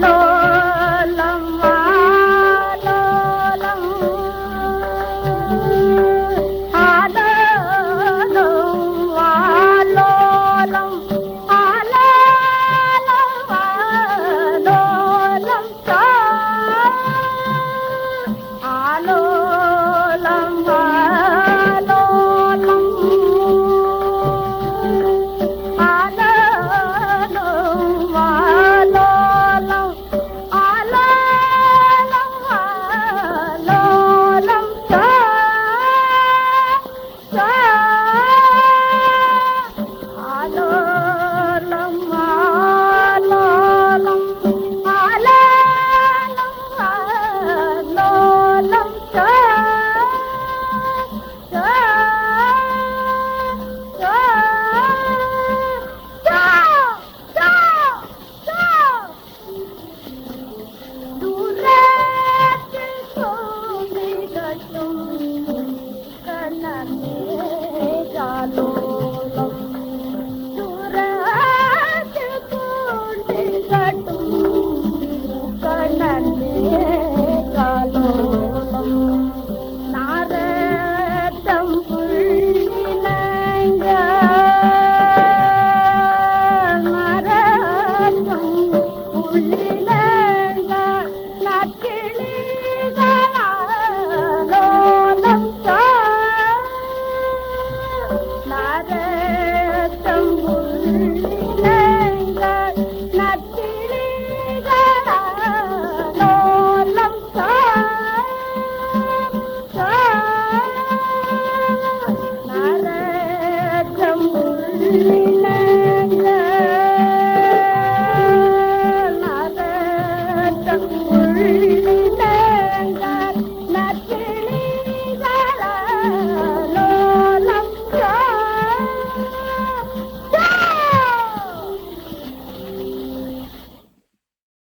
calor. Oh.